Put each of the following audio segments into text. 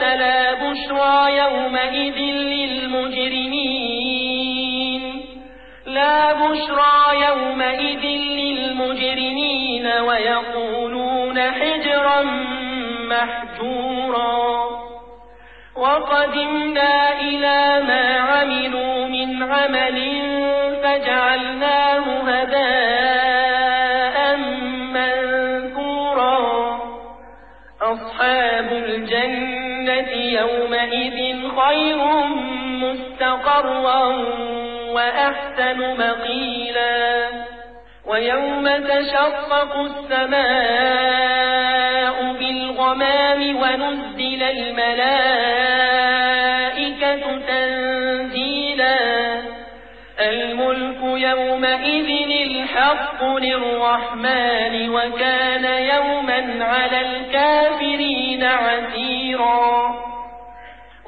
لا بشرى يومئذ للمجرمين. لا بشرى يومئذ للمجرمين ويقولون حجرا محجورا. وقدمنا إلى ما عملوا من عمل فجعلناه هداء يومئذ خير مستقرا وأحسن مقيلا ويوم تشقق السماء بالغمام ونزل الملائكة تنزيلا الملك يومئذ الحق للرحمن وكان يوما على الكافرين عسيرا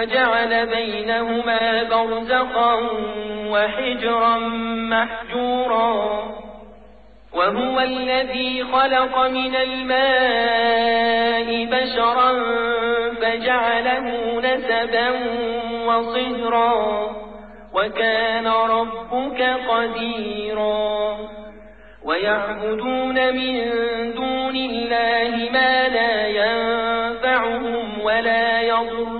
وجعل بينهما برزقا وحجرا محجورا. وهو الذي خلق من الماء بشرا فجعله نسبا وصهرا. وكان ربك قديرا. ويعبدون من دون الله ما لا ينفعهم ولا يضرهم.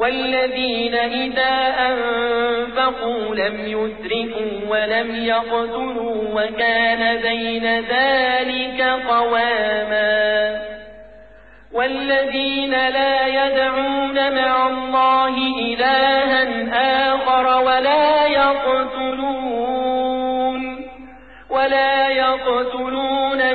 والذين إذا أنفقوا لم يسرفوا ولم يقتلوا وكان بين ذلك قواما والذين لا يدعون مع الله إلها آخر ولا يقتلون ولا يقتلون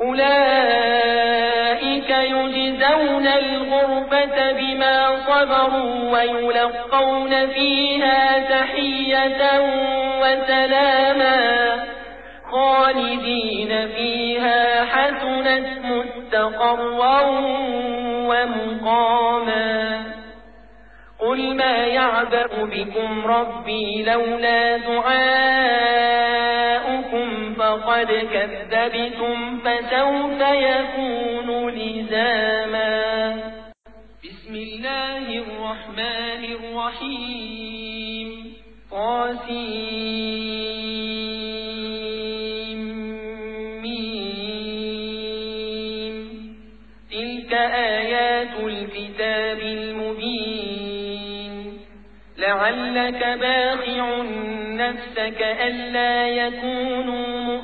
أولئك يجزون الغربة بما صبروا ويلقون فيها تحية وسلاما خالدين فيها حسنت مستقرا ومقاما. قل ما يعبأ بكم ربي لولا دعاؤكم فقد كذبتم فسوف يكون لزاما. بسم الله الرحمن الرحيم. قاسم ميم تلك آيات الكتاب المبين. لعلك باخع نفسك ألا يكونوا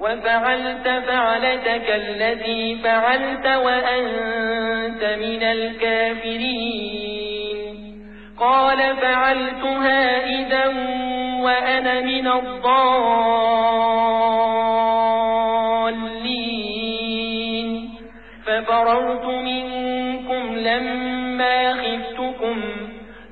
وفعلت فعلتك الذي فعلت وأنت من الكافرين. قال فعلتها إذا وأنا من الضالين. ففررت منكم لما خفتكم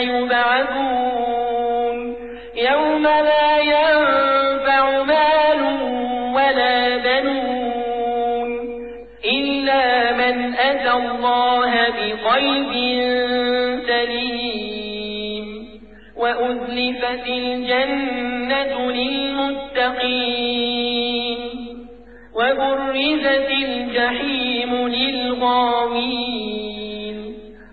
يبعثون. يوم لا ينفع مال ولا بنون إلا من أتى الله بقلب سليم. وأذلفت الجنة للمتقين. وبرزت الجحيم للغاوين.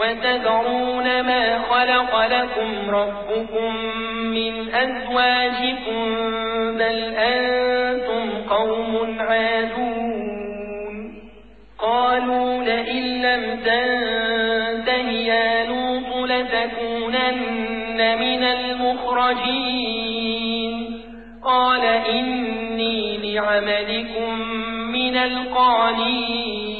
وتذرون ما خلق لكم ربكم من أزواجكم بل أنتم قوم عادون. قالوا لئن لم تنته يا لوط لتكونن من المخرجين. قال إني لعملكم من القالين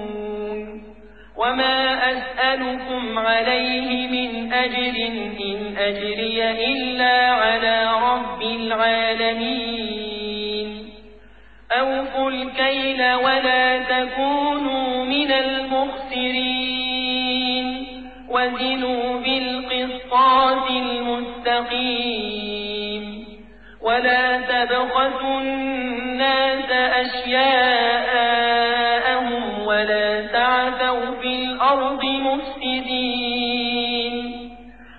وما أسألكم عليه من أجر إن أجري إلا على رب العالمين أوفوا الكيل ولا تكونوا من المخسرين وزنوا بالقسطاس المستقيم ولا تبخسوا الناس أشياءهم ولا تعثوا في الأرض مفسدين.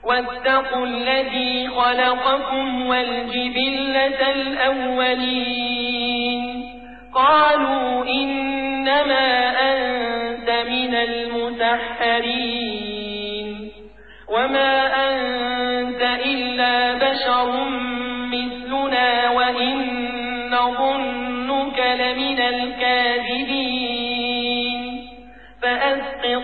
واتقوا الذي خلقكم والجبلة الأولين. قالوا إنما أنت من المسحرين. وما أنت إلا بشر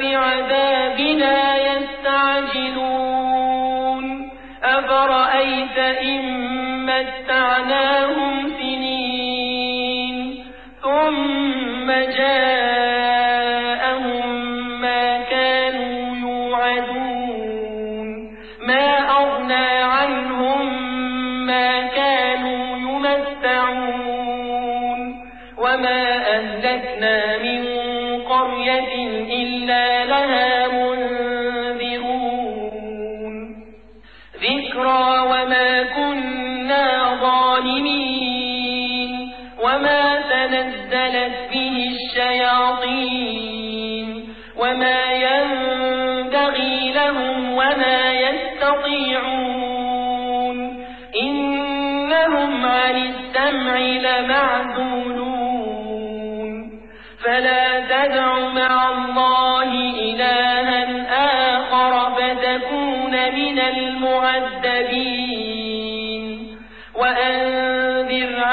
أفبعذابنا يستعجلون. أفرأيت إن متعناهم سنين ثم جاءهم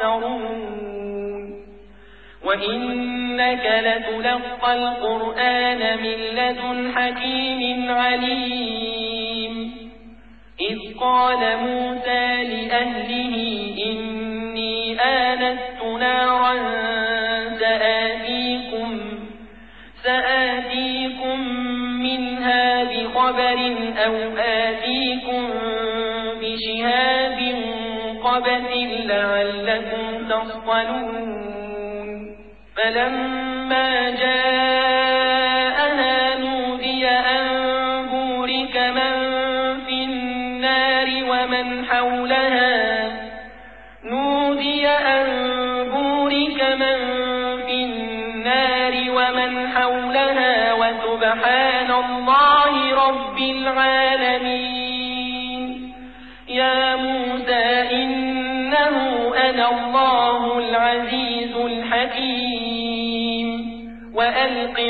الأخسرون وإنك لتلقى القرآن من لدن حكيم عليم. إذ قال موسى لأهله إني آنست نارا سآتيكم, سآتيكم منها بخبر أو آتيكم بشهاب قبس لعلكم تصطلون. فلما جاءها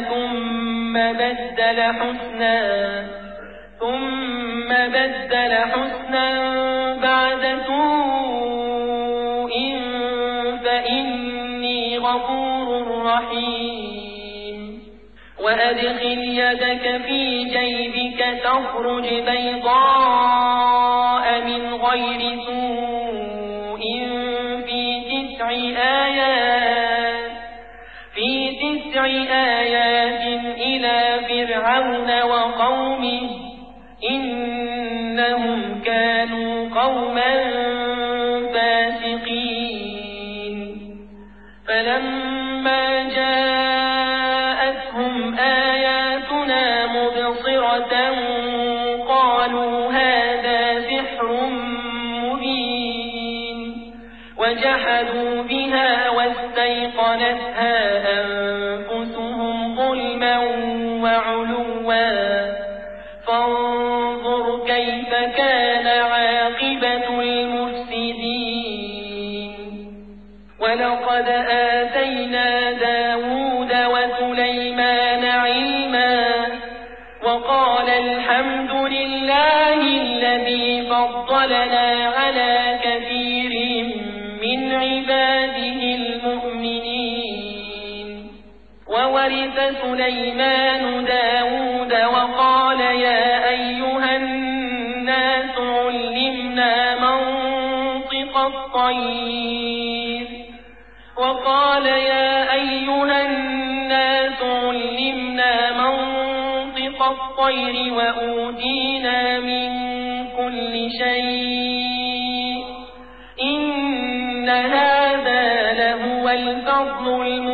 ثم بدل حسنا ثم بدل حسنا بعد سوء فإني غفور رحيم وأدخل يدك في جيبك تخرج بيضاء من غير سوء في تسع آيات آيات إلى فِرْعَوْنَ وَقَوْمِهِ إِنَّهُمْ كَانُوا قَوْمًا فَاسِقِينَ. فَلَمَّا جَاءَتْهُمْ آيَاتُنَا مُبْصِرَةً قَالُوا هَٰذَا سِحْرٌ مُّبِينٌ. وَجَحَدُوا بِهَا وَاسْتَيْقَنَتْهَا أَنفُسُهُمْ وَعُلُوًّا فانظر كيف كان عاقبة المفسدين ولقد آتينا داود وسليمان علما وقال الحمد لله الذي فضلنا على وورث سليمان داود وقال يا أيها الناس علمنا منطق الطير وقال يا أيها الناس علمنا منطق الطير وأوتينا من كل شيء إن هذا لهو الفضل المبين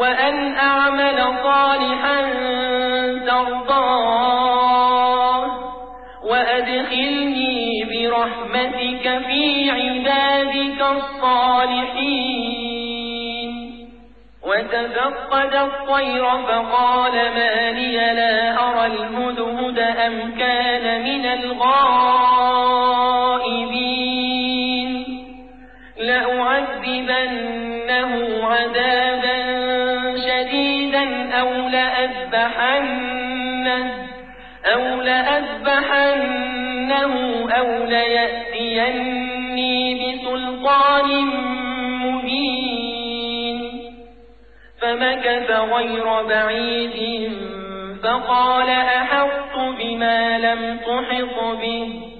وأن أعمل صالحا ترضاه. وأدخلني برحمتك في عبادك الصالحين. وتفقد الطير فقال ما لي لا أرى الهدهد أم كان من الغائبين. لأعذبنه عذابا أو لأذبحنه أو لأذبحنه أو ليأتيني بسلطان مبين. فمكث غير بعيد فقال أحط بما لم تحط به.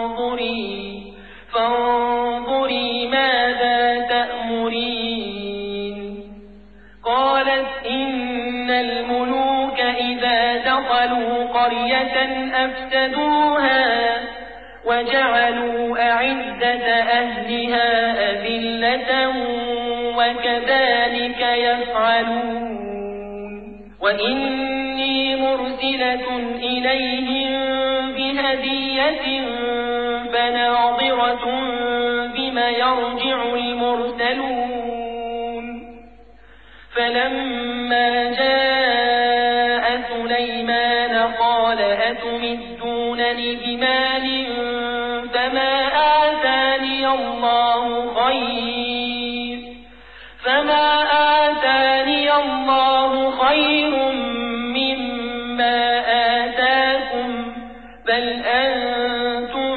دخلوا قرية أفسدوها وجعلوا أعزة أهلها أذلة وكذلك يفعلون. وإني مرسلة إليهم بهدية فناظرة بما يرجع المرسلون. فلما جاء أتمدونني بمال فما آتاني الله خير فما آتاني الله خير مما آتاكم بل أنتم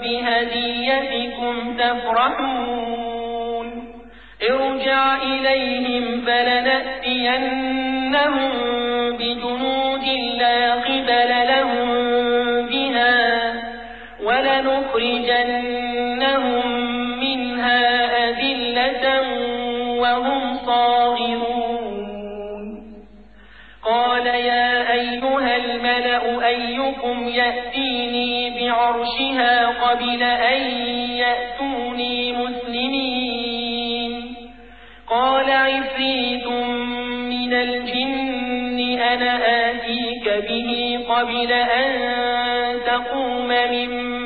بهديتكم تفرحون ارجع إليهم فلنأتينهم بجنود لا قبل لهم ولنخرجنهم منها أذلة وهم صاغرون قال يا أيها الملأ أيكم يأتيني بعرشها قبل أن يأتوني مسلمين قال عفريت من الجن أنا آتيك به قبل أن تقوم من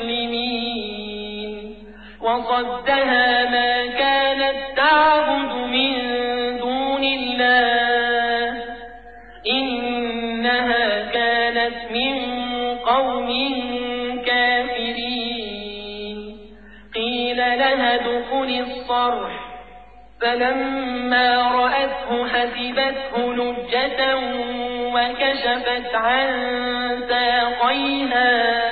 وصدها ما كانت تعبد من دون الله. إنها كانت من قوم كافرين. قيل لها دخل الصرح. فلما رأته حسبته لجة وكشفت عن ساقيها.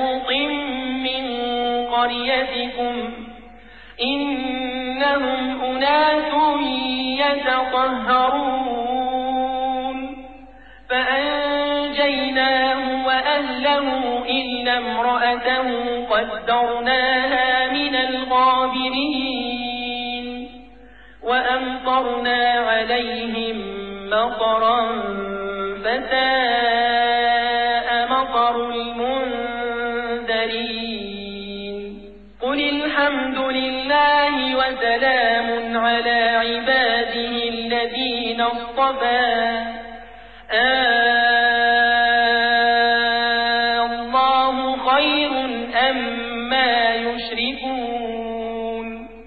أناس يتطهرون فأنجيناه وأهله إلا امرأته قدرناها من الغابرين وأمطرنا عليهم مطرا فساء مطر المنذرين قل الحمد لله وسلام على عباده الذين اصطفى.